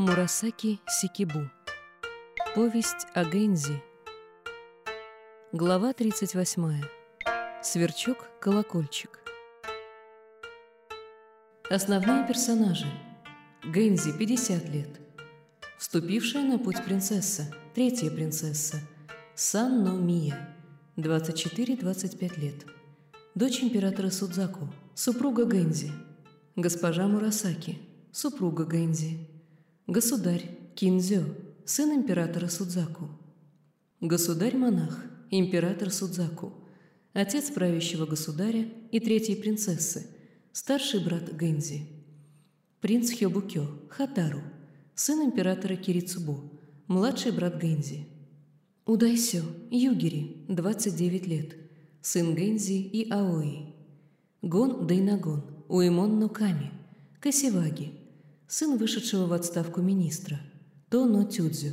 Мурасаки Сикибу. Повесть о Гэнзи. Глава 38. Сверчок-колокольчик. Основные персонажи. Гэнзи, 50 лет. Вступившая на путь принцесса, третья принцесса. Санно Мия, 24-25 лет. Дочь императора Судзаку, супруга Гэнзи. Госпожа Мурасаки, супруга Гэнзи. Государь Кинзё, сын императора Судзаку. Государь-монах, император Судзаку. Отец правящего государя и третьей принцессы, старший брат Гэнзи. Принц Хёбукё, Хатару, сын императора Кирицубо, младший брат Гэнзи. Удайсё, Югири, 29 лет, сын Гэнзи и Аои. Гон Дайнагон, Уэмон Ноками, Касиваги, сын вышедшего в отставку министра, Тоно Тюдзю,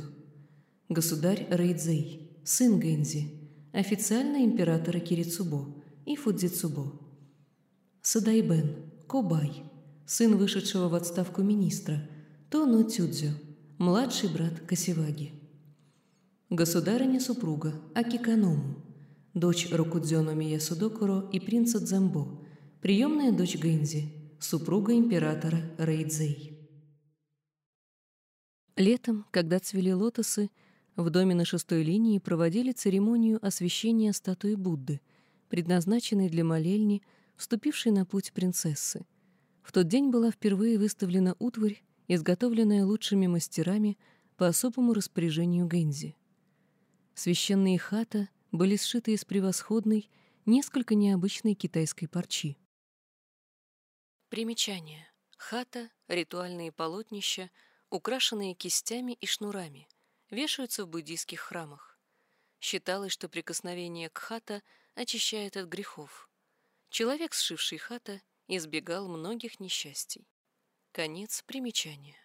государь Рейдзей, сын Гэнзи, официально императора Кирицубо и Фудзицубо. Садайбен, Кобай, сын вышедшего в отставку министра, Тоно Тюдзю, младший брат Касиваги. Государыня-супруга Акиканому, дочь Рокудзёно Мия Судокуро и принца Дзамбо, приемная дочь Гэнзи, супруга императора Рейдзей. Летом, когда цвели лотосы, в доме на шестой линии проводили церемонию освящения статуи Будды, предназначенной для молельни, вступившей на путь принцессы. В тот день была впервые выставлена утварь, изготовленная лучшими мастерами по особому распоряжению Гэнзи. Священные хата были сшиты из превосходной, несколько необычной китайской парчи. Примечание. Хата — ритуальные полотнища — украшенные кистями и шнурами, вешаются в буддийских храмах. Считалось, что прикосновение к хата очищает от грехов. Человек, сшивший хата, избегал многих несчастий. Конец примечания.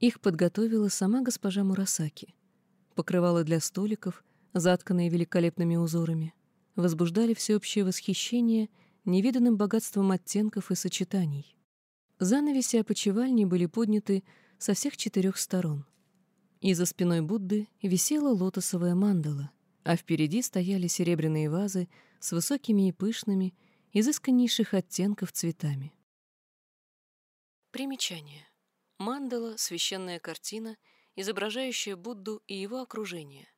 Их подготовила сама госпожа Мурасаки. Покрывала для столиков, затканные великолепными узорами, возбуждали всеобщее восхищение невиданным богатством оттенков и сочетаний. Занавеси опочивальни были подняты со всех четырех сторон. И за спиной Будды висела лотосовая мандала, а впереди стояли серебряные вазы с высокими и пышными, изысканнейших оттенков цветами. Примечание. Мандала — священная картина, изображающая Будду и его окружение.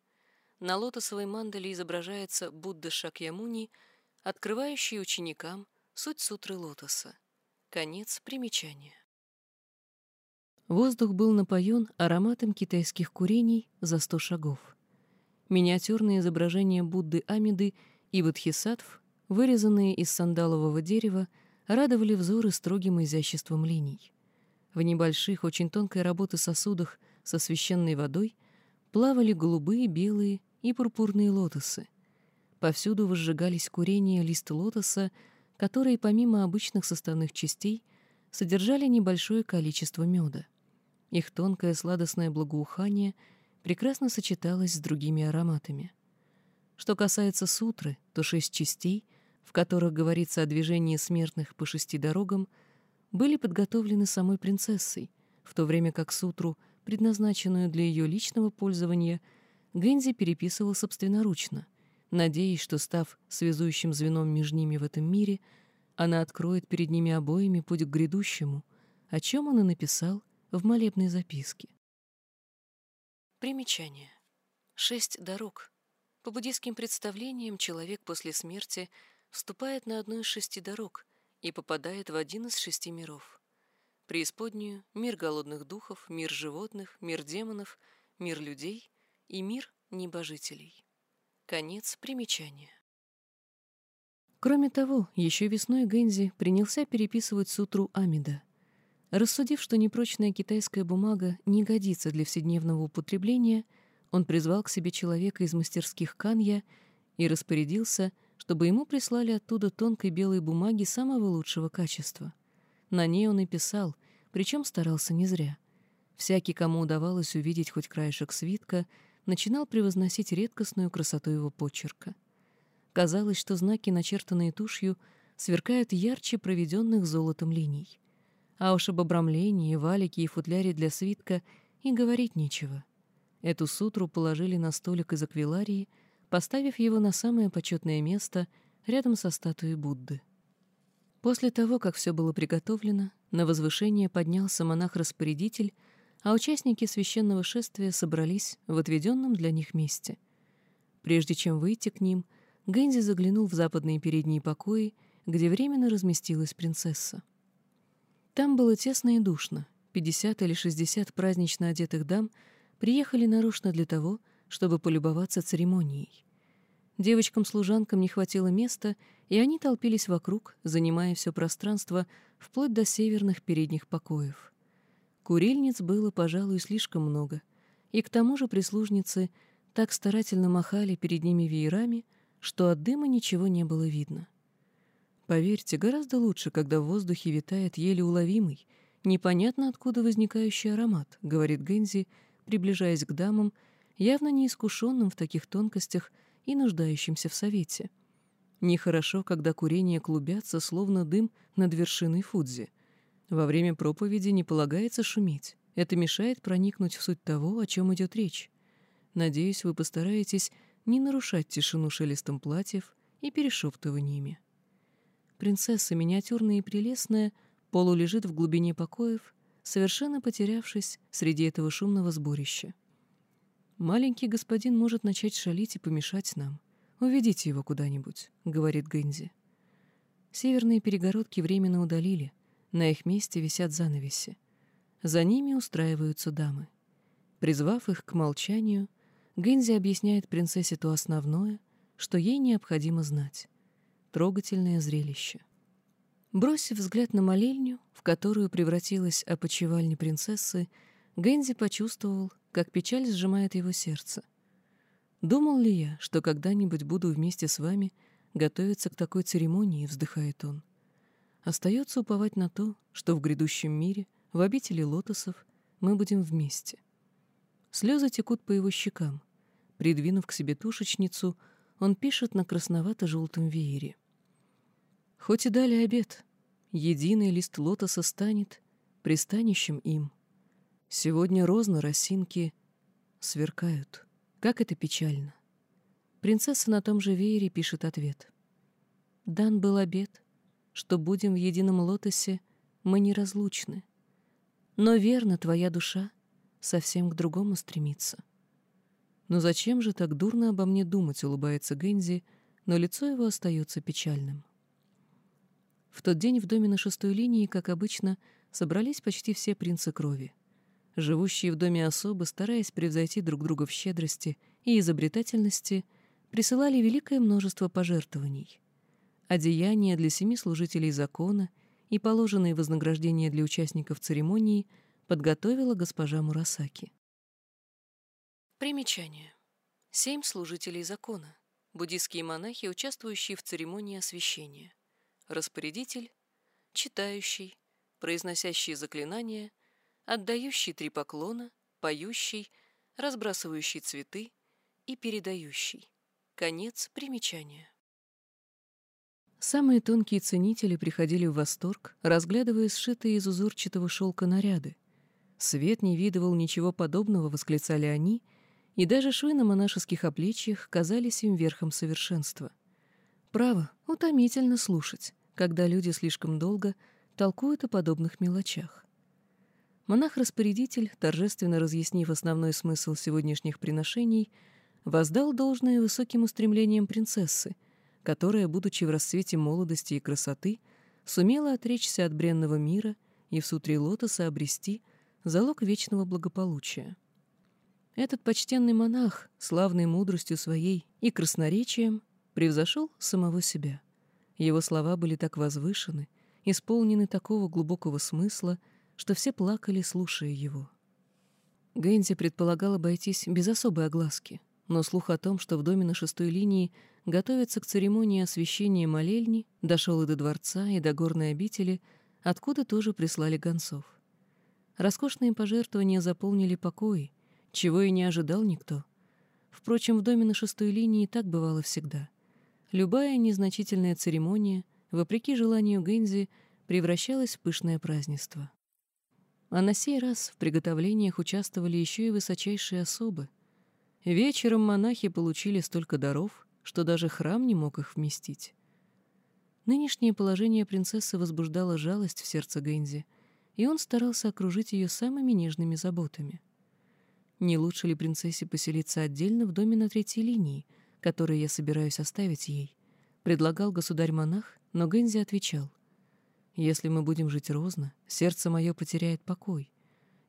На лотосовой мандале изображается Будда Шакьямуни, открывающий ученикам суть сутры лотоса. Конец примечания. Воздух был напоен ароматом китайских курений за сто шагов. Миниатюрные изображения Будды Амиды и Бодхисаттв, вырезанные из сандалового дерева, радовали взоры строгим изяществом линий. В небольших, очень тонкой работы сосудах со священной водой плавали голубые, белые и пурпурные лотосы. Повсюду возжигались курения лист лотоса, которые помимо обычных составных частей содержали небольшое количество меда. Их тонкое сладостное благоухание прекрасно сочеталось с другими ароматами. Что касается сутры, то шесть частей, в которых говорится о движении смертных по шести дорогам, были подготовлены самой принцессой, в то время как сутру, предназначенную для ее личного пользования, Гэнзи переписывал собственноручно — надеясь, что, став связующим звеном между ними в этом мире, она откроет перед ними обоими путь к грядущему, о чем он и написал в молебной записке. Примечание. Шесть дорог. По буддийским представлениям человек после смерти вступает на одну из шести дорог и попадает в один из шести миров. Преисподнюю, мир голодных духов, мир животных, мир демонов, мир людей и мир небожителей. Конец примечания. Кроме того, еще весной Гэнзи принялся переписывать сутру Амида. Рассудив, что непрочная китайская бумага не годится для вседневного употребления, он призвал к себе человека из мастерских Канья и распорядился, чтобы ему прислали оттуда тонкой белой бумаги самого лучшего качества. На ней он и писал, причем старался не зря. Всякий, кому удавалось увидеть хоть краешек свитка — начинал превозносить редкостную красоту его почерка. Казалось, что знаки, начертанные тушью, сверкают ярче проведенных золотом линий. А уж об обрамлении, валике и футляре для свитка и говорить нечего. Эту сутру положили на столик из аквиларии, поставив его на самое почетное место рядом со статуей Будды. После того, как все было приготовлено, на возвышение поднялся монах-распорядитель, а участники священного шествия собрались в отведенном для них месте. Прежде чем выйти к ним, Гэнзи заглянул в западные передние покои, где временно разместилась принцесса. Там было тесно и душно. 50 или 60 празднично одетых дам приехали нарочно для того, чтобы полюбоваться церемонией. Девочкам-служанкам не хватило места, и они толпились вокруг, занимая все пространство вплоть до северных передних покоев. Курильниц было, пожалуй, слишком много, и к тому же прислужницы так старательно махали перед ними веерами, что от дыма ничего не было видно. Поверьте, гораздо лучше, когда в воздухе витает еле уловимый, непонятно откуда возникающий аромат, говорит Гензи, приближаясь к дамам, явно неискушенным в таких тонкостях и нуждающимся в совете. Нехорошо, когда курения клубятся, словно дым над вершиной Фудзи. Во время проповеди не полагается шуметь. Это мешает проникнуть в суть того, о чем идет речь. Надеюсь, вы постараетесь не нарушать тишину шелестом платьев и перешептываниями. Принцесса, миниатюрная и прелестная, полулежит в глубине покоев, совершенно потерявшись среди этого шумного сборища. «Маленький господин может начать шалить и помешать нам. Уведите его куда-нибудь», — говорит Гэнзи. Северные перегородки временно удалили, на их месте висят занавеси. За ними устраиваются дамы. Призвав их к молчанию, Гэнзи объясняет принцессе то основное, что ей необходимо знать. Трогательное зрелище. Бросив взгляд на молельню, в которую превратилась опочивальня принцессы, Гэнзи почувствовал, как печаль сжимает его сердце. «Думал ли я, что когда-нибудь буду вместе с вами готовиться к такой церемонии?» — вздыхает он. Остается уповать на то, что в грядущем мире, в обители лотосов, мы будем вместе. Слезы текут по его щекам. Придвинув к себе тушечницу, он пишет на красновато-желтом веере. «Хоть и дали обед, единый лист лотоса станет пристанищем им. Сегодня розно росинки сверкают. Как это печально. Принцесса на том же веере пишет ответ. Дан был обед, что будем в едином лотосе, мы неразлучны. Но верно твоя душа совсем к другому стремится. Но зачем же так дурно обо мне думать, улыбается Гензи, но лицо его остается печальным. В тот день в доме на шестой линии, как обычно, собрались почти все принцы крови. Живущие в доме особы, стараясь превзойти друг друга в щедрости и изобретательности, присылали великое множество пожертвований. Одеяния для семи служителей закона и положенные вознаграждения для участников церемонии подготовила госпожа Мурасаки. Примечание. Семь служителей закона. Буддийские монахи, участвующие в церемонии освящения. Распорядитель, читающий, произносящий заклинания, отдающий три поклона, поющий, разбрасывающий цветы и передающий. Конец примечания. Самые тонкие ценители приходили в восторг, разглядывая сшитые из узорчатого шелка наряды. Свет не видывал ничего подобного, восклицали они, и даже швы на монашеских оплечьях казались им верхом совершенства. Право, утомительно слушать, когда люди слишком долго толкуют о подобных мелочах. Монах-распорядитель, торжественно разъяснив основной смысл сегодняшних приношений, воздал должное высоким устремлениям принцессы, которая, будучи в расцвете молодости и красоты, сумела отречься от бренного мира и в сутре лотоса обрести залог вечного благополучия. Этот почтенный монах, славной мудростью своей и красноречием, превзошел самого себя. Его слова были так возвышены, исполнены такого глубокого смысла, что все плакали, слушая его. Гэнзи предполагал обойтись без особой огласки, но слух о том, что в доме на шестой линии готовятся к церемонии освящения молельни, дошел и до дворца, и до горной обители, откуда тоже прислали гонцов. Роскошные пожертвования заполнили покои, чего и не ожидал никто. Впрочем, в доме на шестой линии так бывало всегда. Любая незначительная церемония, вопреки желанию Гэнзи, превращалось в пышное празднество. А на сей раз в приготовлениях участвовали еще и высочайшие особы. Вечером монахи получили столько даров, что даже храм не мог их вместить. Нынешнее положение принцессы возбуждало жалость в сердце Гэнзи, и он старался окружить ее самыми нежными заботами. Не лучше ли принцессе поселиться отдельно в доме на третьей линии, который я собираюсь оставить ей? Предлагал государь-монах, но Гэнзи отвечал. Если мы будем жить розно, сердце мое потеряет покой.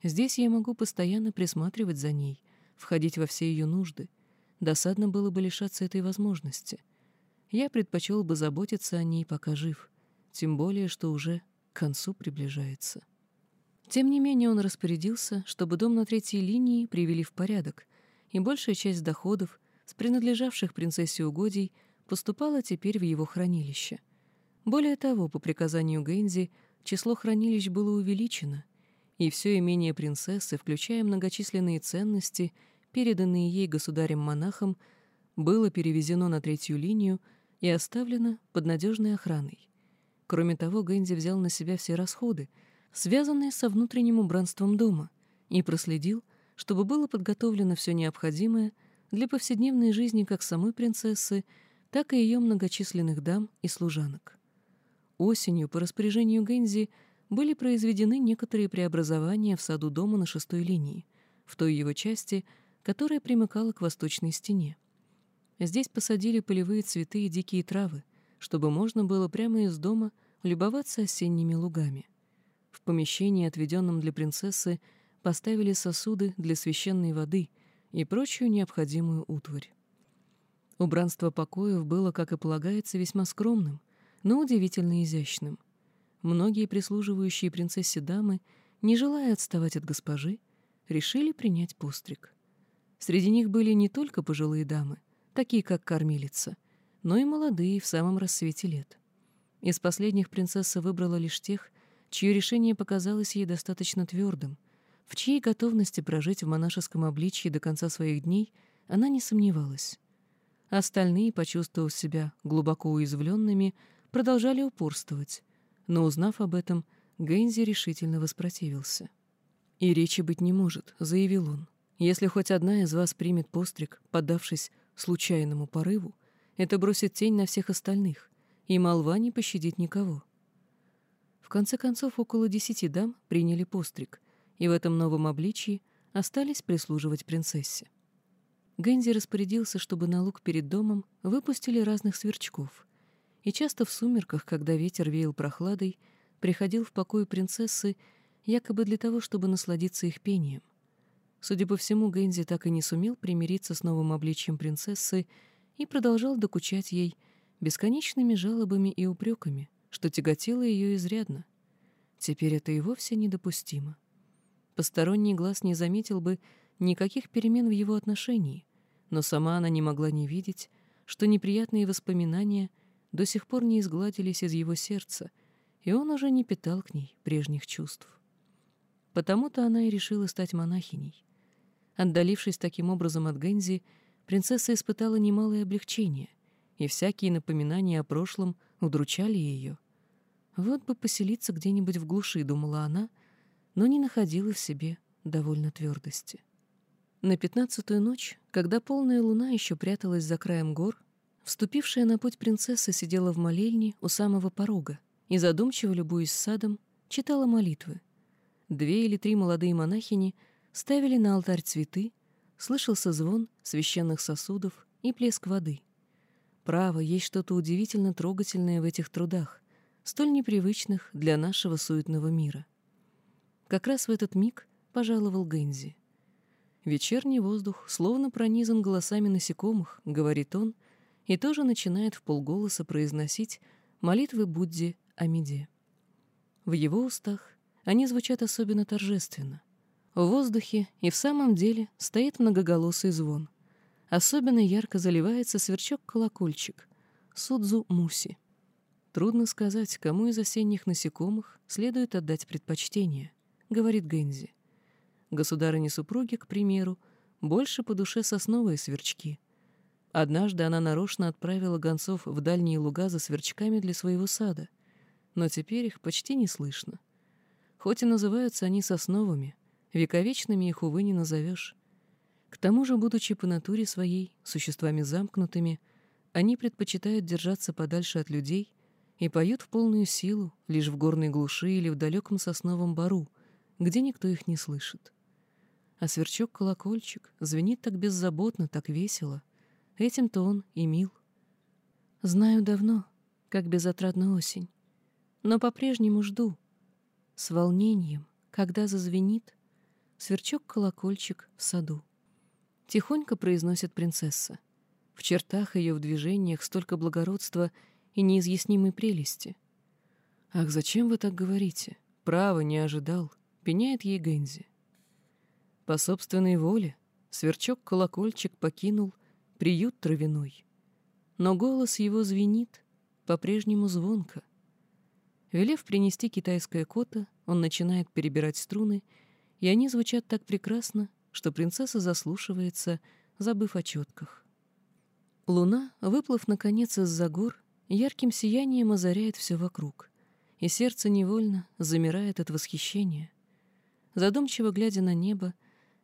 Здесь я могу постоянно присматривать за ней, входить во все ее нужды. Досадно было бы лишаться этой возможности я предпочел бы заботиться о ней, пока жив, тем более, что уже к концу приближается. Тем не менее он распорядился, чтобы дом на третьей линии привели в порядок, и большая часть доходов, с принадлежавших принцессе угодий, поступала теперь в его хранилище. Более того, по приказанию Гэнзи, число хранилищ было увеличено, и все имение принцессы, включая многочисленные ценности, переданные ей государем-монахом, было перевезено на третью линию и оставлена под надежной охраной. Кроме того, Гэнди взял на себя все расходы, связанные со внутренним убранством дома, и проследил, чтобы было подготовлено все необходимое для повседневной жизни как самой принцессы, так и ее многочисленных дам и служанок. Осенью по распоряжению Гэнзи были произведены некоторые преобразования в саду дома на шестой линии, в той его части, которая примыкала к восточной стене. Здесь посадили полевые цветы и дикие травы, чтобы можно было прямо из дома любоваться осенними лугами. В помещении, отведенном для принцессы, поставили сосуды для священной воды и прочую необходимую утварь. Убранство покоев было, как и полагается, весьма скромным, но удивительно изящным. Многие прислуживающие принцессе дамы, не желая отставать от госпожи, решили принять постриг. Среди них были не только пожилые дамы, такие как кормилица, но и молодые в самом рассвете лет. Из последних принцесса выбрала лишь тех, чье решение показалось ей достаточно твердым, в чьей готовности прожить в монашеском обличье до конца своих дней она не сомневалась. Остальные, почувствовав себя глубоко уязвленными, продолжали упорствовать, но, узнав об этом, Гэнзи решительно воспротивился. «И речи быть не может», — заявил он. «Если хоть одна из вас примет постриг, поддавшись случайному порыву, это бросит тень на всех остальных, и молва не пощадит никого. В конце концов, около десяти дам приняли постриг, и в этом новом обличии остались прислуживать принцессе. Гэнзи распорядился, чтобы на луг перед домом выпустили разных сверчков, и часто в сумерках, когда ветер веял прохладой, приходил в покой принцессы якобы для того, чтобы насладиться их пением. Судя по всему, Гэнзи так и не сумел примириться с новым обличием принцессы и продолжал докучать ей бесконечными жалобами и упреками, что тяготило ее изрядно. Теперь это и вовсе недопустимо. Посторонний глаз не заметил бы никаких перемен в его отношении, но сама она не могла не видеть, что неприятные воспоминания до сих пор не изгладились из его сердца, и он уже не питал к ней прежних чувств. Потому-то она и решила стать монахиней. Отдалившись таким образом от Гэнзи, принцесса испытала немалое облегчение, и всякие напоминания о прошлом удручали ее. Вот бы поселиться где-нибудь в глуши, думала она, но не находила в себе довольно твердости. На пятнадцатую ночь, когда полная луна еще пряталась за краем гор, вступившая на путь принцесса сидела в молельне у самого порога и, задумчиво любуясь садом, читала молитвы. Две или три молодые монахини — ставили на алтарь цветы, слышался звон священных сосудов и плеск воды. Право, есть что-то удивительно трогательное в этих трудах, столь непривычных для нашего суетного мира. Как раз в этот миг пожаловал Гэнзи. «Вечерний воздух словно пронизан голосами насекомых», — говорит он, и тоже начинает в полголоса произносить молитвы Будде о меде. В его устах они звучат особенно торжественно. В воздухе и в самом деле стоит многоголосый звон. Особенно ярко заливается сверчок-колокольчик — Судзу-Муси. Трудно сказать, кому из осенних насекомых следует отдать предпочтение, — говорит Гэнзи. Государыне-супруге, к примеру, больше по душе сосновые сверчки. Однажды она нарочно отправила гонцов в дальние луга за сверчками для своего сада. но теперь их почти не слышно. Хоть и называются они сосновыми, вековечными их, увы, не назовешь. К тому же, будучи по натуре своей, существами замкнутыми, они предпочитают держаться подальше от людей и поют в полную силу лишь в горной глуши или в далеком сосновом бару, где никто их не слышит. А сверчок-колокольчик звенит так беззаботно, так весело. Этим-то он и мил. Знаю давно, как безотрадна осень, но по-прежнему жду. С волнением, когда зазвенит сверчок-колокольчик в саду. Тихонько произносит принцесса. В чертах ее, в движениях столько благородства и неизъяснимой прелести. «Ах, зачем вы так говорите? Право, не ожидал», — пеняет ей Гэнзи. По собственной воле сверчок-колокольчик покинул приют травяной. Но голос его звенит по-прежнему звонко. Велев принести китайское кота, он начинает перебирать струны, и они звучат так прекрасно, что принцесса заслушивается, забыв о четках. Луна, выплыв наконец из-за гор, ярким сиянием озаряет все вокруг, и сердце невольно замирает от восхищения. Задумчиво глядя на небо,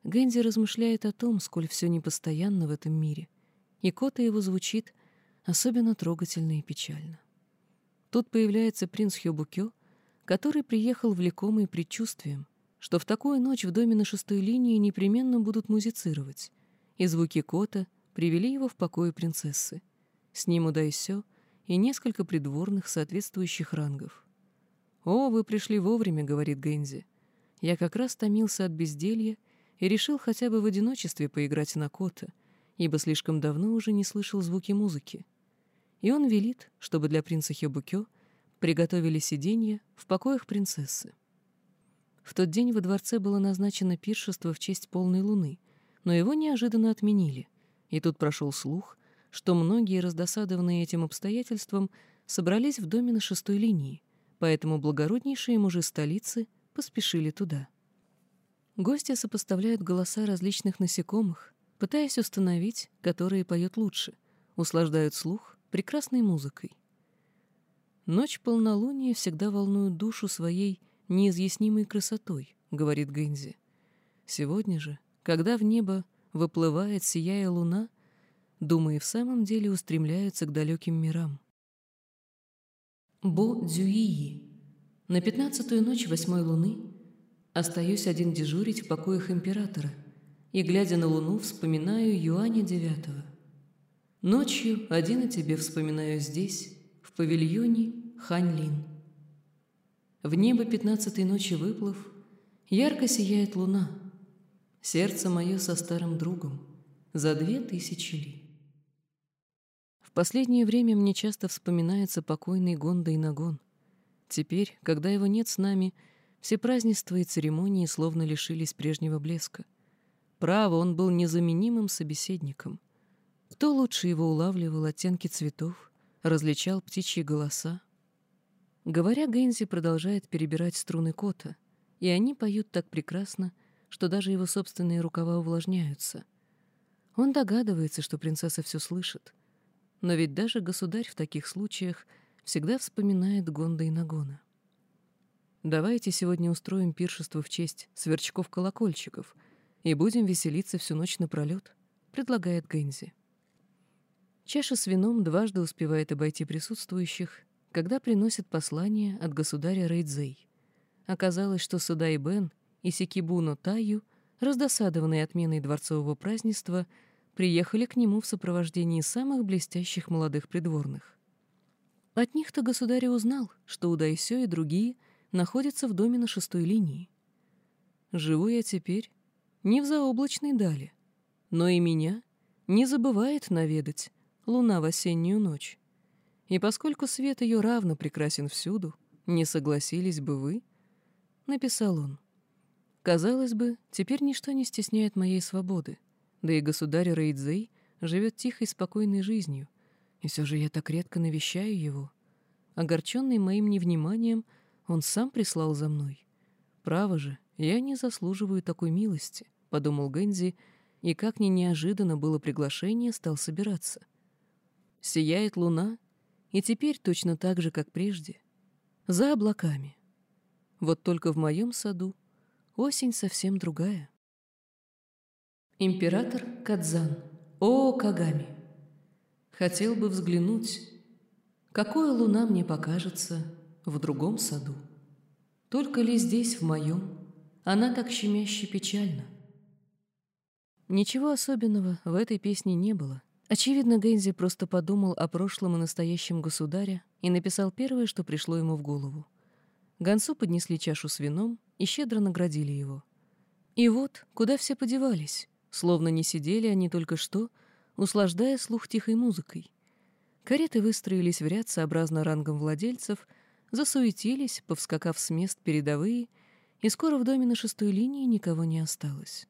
Гэнди размышляет о том, сколь все непостоянно в этом мире, и кота его звучит особенно трогательно и печально. Тут появляется принц Хёбукё, который приехал влекомый предчувствием, что в такую ночь в доме на шестой линии непременно будут музицировать, и звуки кота привели его в покое принцессы. С ним Удайсё и несколько придворных соответствующих рангов. «О, вы пришли вовремя», — говорит Гэнзи. «Я как раз томился от безделья и решил хотя бы в одиночестве поиграть на кота, ибо слишком давно уже не слышал звуки музыки. И он велит, чтобы для принца Хёбукё приготовили сиденье в покоях принцессы. В тот день во дворце было назначено пиршество в честь полной луны, но его неожиданно отменили — и тут прошел слух, что многие, раздосадованные этим обстоятельством, собрались в доме на шестой линии, поэтому благороднейшие мужи столицы поспешили туда. Гости сопоставляют голоса различных насекомых, пытаясь установить, которые поют лучше, услаждают слух прекрасной музыкой. «Ночь полнолуния всегда волнует душу своей неизъяснимой красотой», — говорит Гэнзи. «Сегодня же, когда в небо выплывает, сияя луна, думая в самом деле устремляются к далеким мирам. Бо Дзюии. На пятнадцатую ночь восьмой луны остаюсь один дежурить в покоях императора и, глядя на луну, вспоминаю Юаня девятого. Ночью один о тебе вспоминаю здесь, в павильоне Ханьлин. В небо пятнадцатой ночи выплыв, ярко сияет луна — сердце мое со старым другом за две тысячи ли. В последнее время мне часто вспоминается покойный Гонда и Нагон. Теперь, когда его нет с нами, все празднества и церемонии словно лишились прежнего блеска. Право, он был незаменимым собеседником. Кто лучше его улавливал оттенки цветов, различал птичьи голоса? Говоря, Гэнзи продолжает перебирать струны кота, и они поют так прекрасно, что даже его собственные рукава увлажняются. Он догадывается, что принцесса все слышит. Но ведь даже государь в таких случаях всегда вспоминает Гонда и Нагона. «Давайте сегодня устроим пиршество в честь сверчков-колокольчиков и будем веселиться всю ночь напролет», — предлагает Гэнзи. Чаша с вином дважды успевает обойти присутствующих, когда приносит послание от государя Рейдзей. Оказалось, что Садай Бен и Сикибуно Таю, раздосадованные отменой дворцового празднества, приехали к нему в сопровождении самых блестящих молодых придворных. От них-то государь узнал, что Удайсё и другие находятся в доме на шестой линии. Живу я теперь не в заоблачной дали, но и меня не забывает наведать луна в осеннюю ночь. И поскольку свет ее равно прекрасен всюду, не согласились бы вы, — написал он, Казалось бы, теперь ничто не стесняет моей свободы, да и государь Рейдзей живет тихой, спокойной жизнью, и все же я так редко навещаю его. Огорченный моим невниманием, он сам прислал за мной. Право же, я не заслуживаю такой милости, — подумал Гэнзи, и как ни неожиданно было приглашение, стал собираться. Сияет луна, и теперь точно так же, как прежде. за облаками. Вот только в моем саду осень совсем другая. Император Кадзан. О, Кагами! Хотел бы взглянуть, какое луна мне покажется в другом саду. Только ли здесь, в моем, она так щемяще печальна? Ничего особенного в этой песне не было. Очевидно, Гэнзи просто подумал о прошлом и настоящем государе и написал первое, что пришло ему в голову. Гансу поднесли чашу с вином и щедро наградили его. И вот, куда все подевались, словно не сидели они только что, услаждая слух тихой музыкой. Кареты выстроились в ряд сообразно рангом владельцев, засуетились, повскакав с мест передовые, и скоро в доме на шестой линии никого не осталось.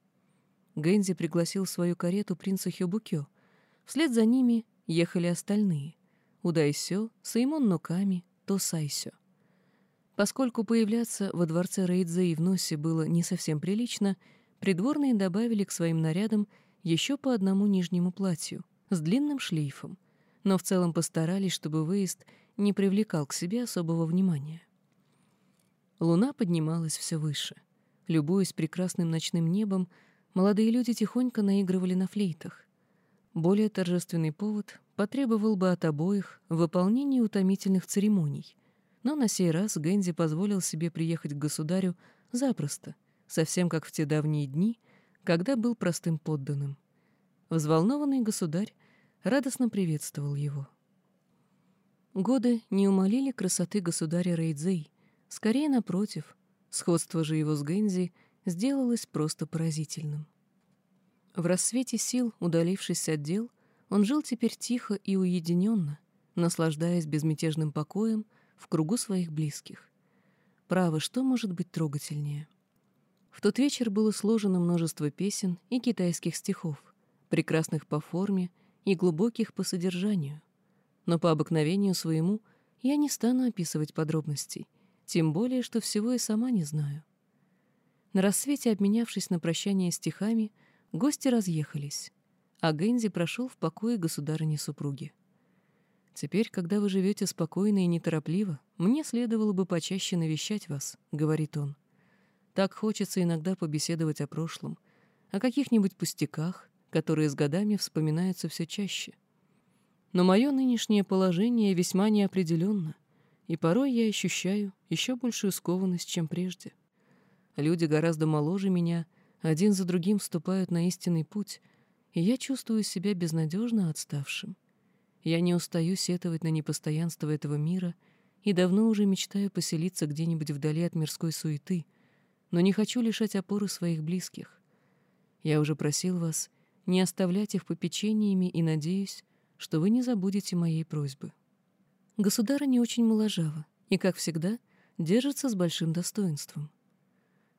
Гэнзи пригласил в свою карету принца Хёбукё. Вслед за ними ехали остальные — Удайсё, Саймон Ноками, Тосайсё. Поскольку появляться во дворце Рейдзей в носе было не совсем прилично, придворные добавили к своим нарядам еще по одному нижнему платью с длинным шлейфом, но в целом постарались, чтобы выезд не привлекал к себе особого внимания. Луна поднималась все выше. Любуясь прекрасным ночным небом, молодые люди тихонько наигрывали на флейтах. Более торжественный повод потребовал бы от обоих выполнения утомительных церемоний — но на сей раз Гэнзи позволил себе приехать к государю запросто, совсем как в те давние дни, когда был простым подданным. Взволнованный государь радостно приветствовал его. Годы не умолили красоты государя Рейдзей, скорее напротив, сходство же его с Гэнзи сделалось просто поразительным. В рассвете сил, удалившись от дел, он жил теперь тихо и уединенно, наслаждаясь безмятежным покоем в кругу своих близких. Право, что может быть трогательнее? В тот вечер было сложено множество песен и китайских стихов, прекрасных по форме и глубоких по содержанию. Но по обыкновению своему я не стану описывать подробностей, тем более, что всего и сама не знаю. На рассвете, обменявшись на прощание стихами, гости разъехались, а Гэнзи прошел в покое государыни-супруги. «Теперь, когда вы живете спокойно и неторопливо, мне следовало бы почаще навещать вас», — говорит он. «Так хочется иногда побеседовать о прошлом, о каких-нибудь пустяках, которые с годами вспоминаются все чаще. Но мое нынешнее положение весьма неопределенно, и порой я ощущаю еще большую скованность, чем прежде. Люди гораздо моложе меня, один за другим вступают на истинный путь, и я чувствую себя безнадежно отставшим. Я не устаю сетовать на непостоянство этого мира и давно уже мечтаю поселиться где-нибудь вдали от мирской суеты, но не хочу лишать опоры своих близких. Я уже просил вас не оставлять их попечениями и надеюсь, что вы не забудете моей просьбы. Государа не очень моложава и, как всегда, держится с большим достоинством.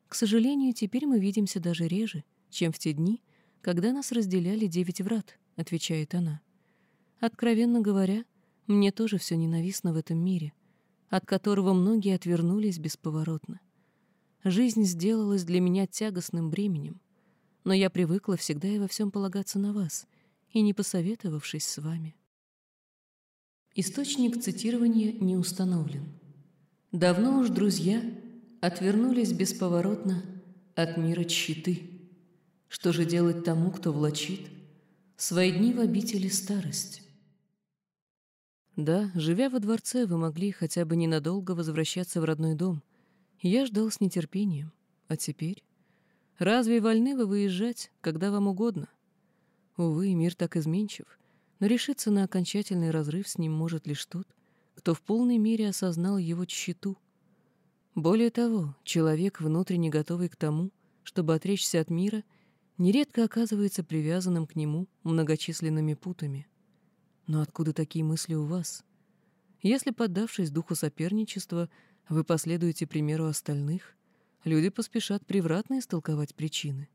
К сожалению, теперь мы видимся даже реже, чем в те дни, когда нас разделяли девять врат, отвечает она. Откровенно говоря, мне тоже все ненавистно в этом мире, от которого многие отвернулись бесповоротно. Жизнь сделалась для меня тягостным бременем, но я привыкла всегда и во всем полагаться на вас, и не посоветовавшись с вами. Источник цитирования не установлен. Давно уж друзья отвернулись бесповоротно от мира читы. Что же делать тому, кто влачит свои дни в обители старость? Да, живя во дворце, вы могли хотя бы ненадолго возвращаться в родной дом. Я ждал с нетерпением. А теперь? Разве вольны вы выезжать, когда вам угодно? Увы, мир так изменчив, но решиться на окончательный разрыв с ним может лишь тот, кто в полной мере осознал его тщету. Более того, человек, внутренне готовый к тому, чтобы отречься от мира, нередко оказывается привязанным к нему многочисленными путами — но откуда такие мысли у вас? Если, поддавшись духу соперничества, вы последуете примеру остальных, люди поспешат превратно истолковать причины.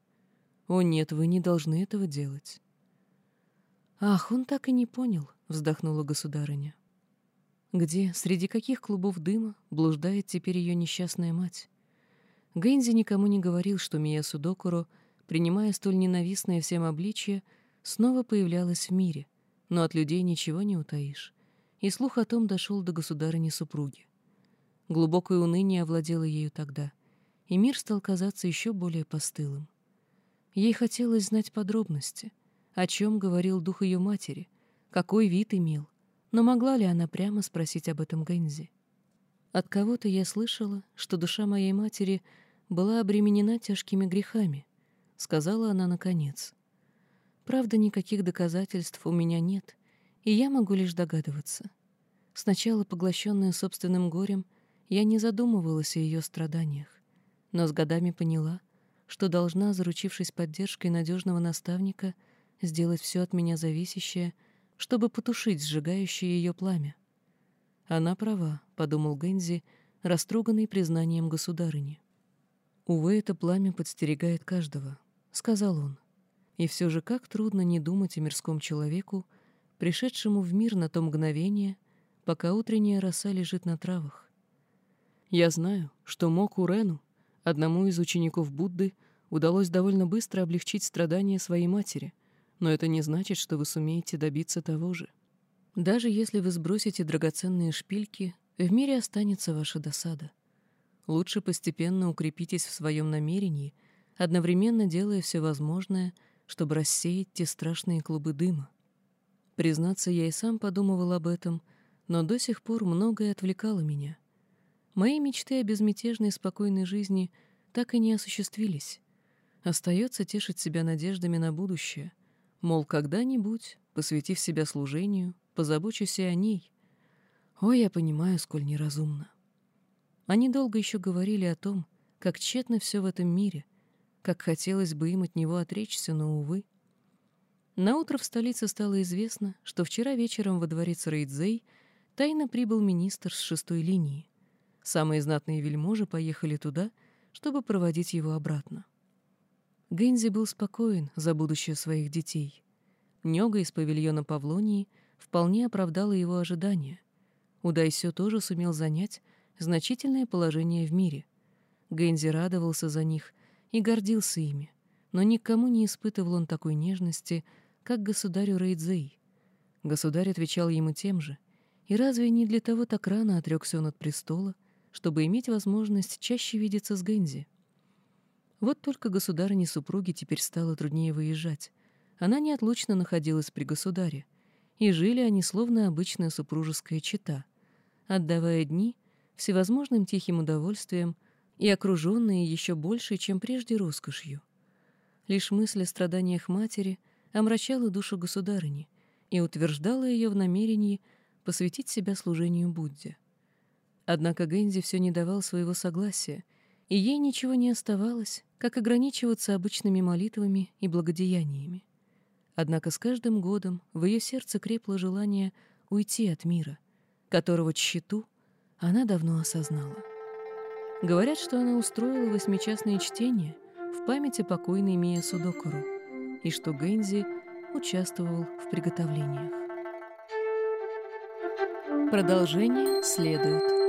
О нет, вы не должны этого делать. Ах, он так и не понял, вздохнула государыня. Где, среди каких клубов дыма блуждает теперь ее несчастная мать? Гэнзи никому не говорил, что Мия Судокуро, принимая столь ненавистное всем обличье, снова появлялась в мире, но от людей ничего не утаишь, и слух о том дошел до государыни-супруги. Глубокое уныние овладело ею тогда, и мир стал казаться еще более постылым. Ей хотелось знать подробности, о чем говорил дух ее матери, какой вид имел, но могла ли она прямо спросить об этом Гэнзи? От кого-то я слышала, что душа моей матери была обременена тяжкими грехами, сказала она наконец. Правда, никаких доказательств у меня нет, и я могу лишь догадываться. Сначала, поглощенная собственным горем, я не задумывалась о ее страданиях, но с годами поняла, что должна, заручившись поддержкой надежного наставника, сделать все от меня зависящее, чтобы потушить сжигающее ее пламя. Она права, — подумал Гэнзи, растроганный признанием государыни. «Увы, это пламя подстерегает каждого», — сказал он. «И все же как трудно не думать о мирском человеку, пришедшему в мир на то мгновение, пока утренняя роса лежит на травах. Я знаю, что Моку Рену, одному из учеников Будды, удалось довольно быстро облегчить страдания своей матери, но это не значит, что вы сумеете добиться того же. Даже если вы сбросите драгоценные шпильки, в мире останется ваша досада. Лучше постепенно укрепитесь в своем намерении, одновременно делая все возможное, чтобы рассеять те страшные клубы дыма. Признаться, я и сам подумывал об этом, но до сих пор многое отвлекало меня. Мои мечты о безмятежной спокойной жизни так и не осуществились. Остается тешить себя надеждами на будущее, мол, когда-нибудь, посвятив себя служению, позабочусь и о ней. Ой, я понимаю, сколь неразумно. Они долго еще говорили о том, как тщетно все в этом мире, как хотелось бы им от него отречься, но, увы. Наутро в столице стало известно, что вчера вечером во дворец Рейдзей тайно прибыл министр с шестой линии. Самые знатные вельможи поехали туда, чтобы проводить его обратно. Гэнзи был спокоен за будущее своих детей. Нега из павильона Павлонии вполне оправдала его ожидания. Удайсё тоже сумел занять значительное положение в мире. Гэнзи радовался за них и гордился ими, но никому не испытывал он такой нежности, как государю Рейдзей. Государь отвечал ему тем же, и разве не для того так рано отрекся он от престола, чтобы иметь возможность чаще видеться с Гэнзи? Вот только государыне супруги теперь стало труднее выезжать. Она неотлучно находилась при государе, и жили они словно обычная супружеская чета, отдавая дни всевозможным тихим удовольствием и окруженные еще больше, чем прежде роскошью. Лишь мысль о страданиях матери омрачала душу государыни и утверждала ее в намерении посвятить себя служению Будде. Однако Гэнзи все не давал своего согласия, и ей ничего не оставалось, как ограничиваться обычными молитвами и благодеяниями. Однако с каждым годом в ее сердце крепло желание уйти от мира, которого тщету она давно осознала. Говорят, что она устроила восьмичастное чтение в памяти покойной Мия Судокуру, и что Гэнзи участвовал в приготовлениях. Продолжение следует.